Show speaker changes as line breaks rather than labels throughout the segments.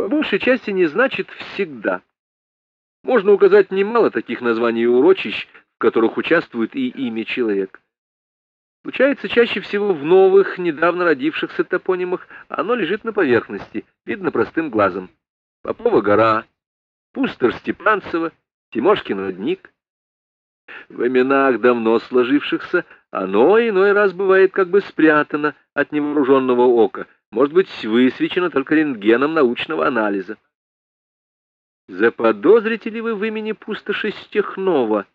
по большей части не значит «всегда». Можно указать немало таких названий урочищ, в которых участвует и имя человека. Случается чаще всего в новых, недавно родившихся топонимах, оно лежит на поверхности, видно простым глазом. Попова гора, Пустор Степанцева, Тимошкин родник. В именах давно сложившихся оно иной раз бывает как бы спрятано от невооруженного ока, может быть, высвечено только рентгеном научного анализа. Заподозрите ли вы в имени пустоши Стехнова?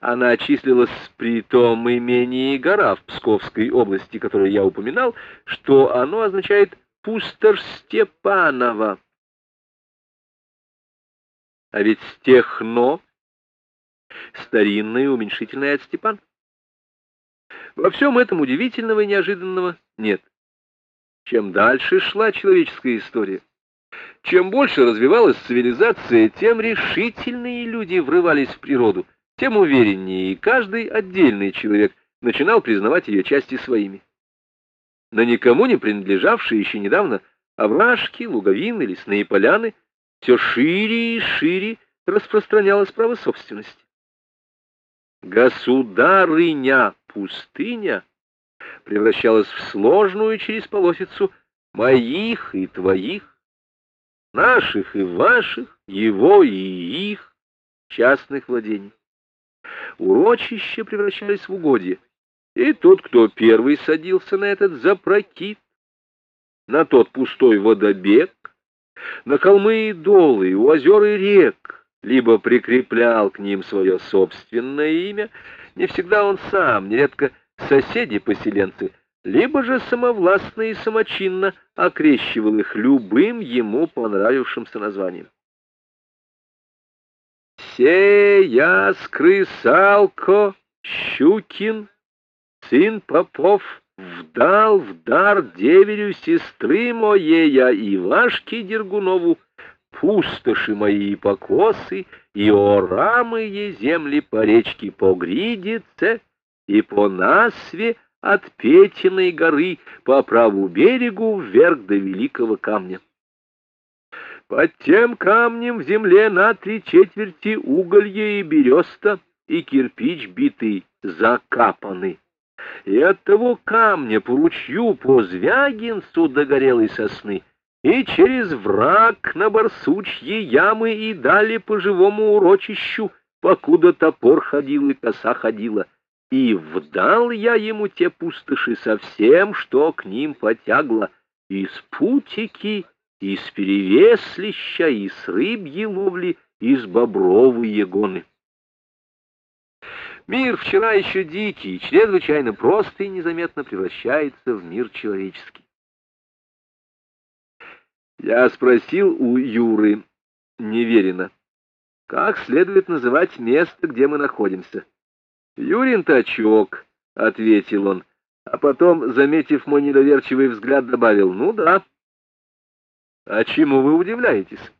Она числилась при том имении гора в Псковской области, которое я упоминал, что оно означает «пустошь Степанова». А ведь Стехно — старинное уменьшительное от Степан. Во всем этом удивительного и неожиданного нет. Чем дальше шла человеческая история, чем больше развивалась цивилизация, тем решительнее люди врывались в природу, тем увереннее каждый отдельный человек начинал признавать ее части своими. На никому не принадлежавшие еще недавно овражки, луговины, лесные поляны все шире и шире распространялось право собственности. Государыня пустыня превращалась в сложную через полосицу моих и твоих, наших и ваших, его и их частных владений. Урочища превращались в угодья, и тот, кто первый садился на этот запрокид, на тот пустой водобег, на холмы и долы, у озер и рек, либо прикреплял к ним свое собственное имя, не всегда он сам, нередко соседи-поселенцы, либо же самовластно и самочинно окрещивал их любым ему понравившимся названием. «Сея скрысалко, Щукин, сын Попов, вдал в дар деверю сестры моей, я Ивашке Дергунову, пустоши мои и покосы, и орамые земли по речке Погридице, и по Насве от Петиной горы по праву берегу вверх до великого камня. Под тем камнем в земле на три четверти уголье и береста, и кирпич битый закапаны. И от того камня по ручью по Звягинцу догорелой сосны — и через враг на барсучьи ямы и дали по живому урочищу, покуда топор ходил и коса ходила. И вдал я ему те пустоши со всем, что к ним потягло, из путики, из перевеслища, из рыбьи ловли, из бобровые гоны. Мир вчера еще дикий, чрезвычайно просто и незаметно превращается в мир человеческий. Я спросил у Юры Неверина, как следует называть место, где мы находимся. «Юрин Тачок», — ответил он, а потом, заметив мой недоверчивый взгляд, добавил, «Ну да». «А чему вы удивляетесь?»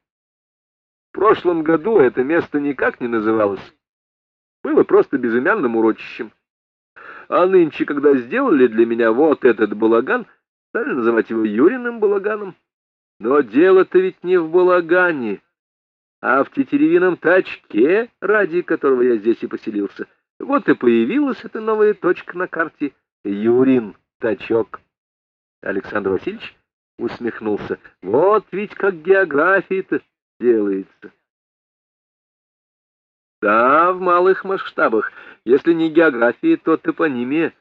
В прошлом году это место никак не называлось. Было просто безымянным урочищем. А нынче, когда сделали для меня вот этот балаган, стали называть его Юриным балаганом. Но дело-то ведь не в балагане, а в тетеревином тачке, ради которого я здесь и поселился. Вот и появилась эта новая точка на карте — Юрин тачок. Александр Васильевич усмехнулся. Вот ведь как география-то делается. Да, в малых масштабах. Если не география, то топонимия.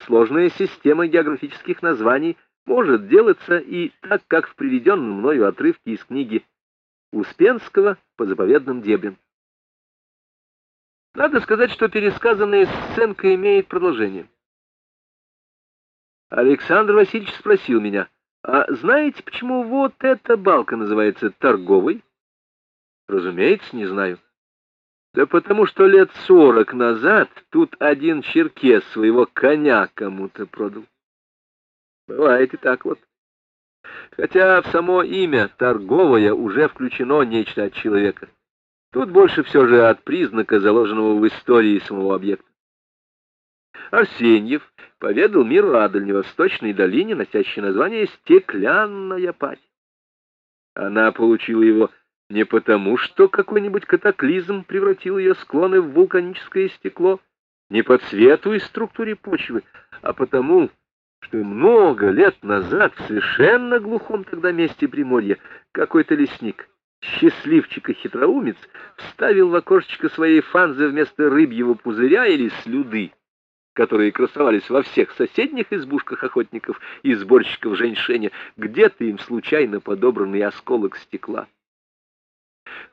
Сложная система географических названий — может делаться и так, как в приведенном мною отрывке из книги Успенского по заповедным дебрям. Надо сказать, что пересказанная сценка имеет продолжение. Александр Васильевич спросил меня, а знаете, почему вот эта балка называется торговой? Разумеется, не знаю. Да потому что лет сорок назад тут один черкес своего коня кому-то продал. Бывает и так вот. Хотя в само имя «торговое» уже включено нечто от человека. Тут больше все же от признака, заложенного в истории самого объекта. Арсеньев поведал миру о дальневосточной долине, носящей название «Стеклянная пать». Она получила его не потому, что какой-нибудь катаклизм превратил ее склоны в вулканическое стекло, не по цвету и структуре почвы, а потому, что много лет назад в совершенно глухом тогда месте Приморья какой-то лесник, счастливчик и хитроумец, вставил в окошечко своей фанзы вместо рыбьего пузыря или слюды, которые красовались во всех соседних избушках охотников и сборщиков женьшеня, где-то им случайно подобранный осколок стекла.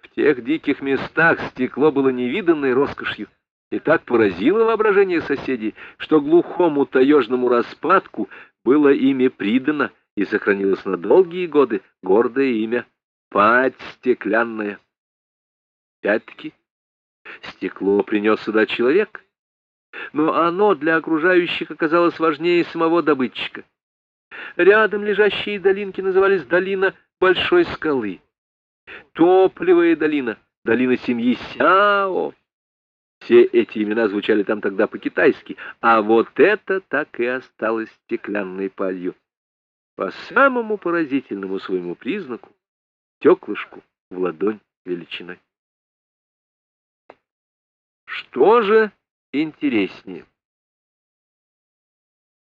В тех диких местах стекло было невиданной роскошью и так поразило воображение соседей, что глухому таежному распадку было имя придано и сохранилось на долгие годы гордое имя Пать стеклянная. Опять-таки, стекло принес сюда человек, но оно для окружающих оказалось важнее самого добытчика. Рядом лежащие долинки назывались долина Большой скалы, Топливая долина, долина семьи Сяо. Все эти имена звучали там тогда по-китайски, а вот это так и осталось стеклянной палью. По самому поразительному своему признаку, стеклышку в ладонь величиной. Что же интереснее?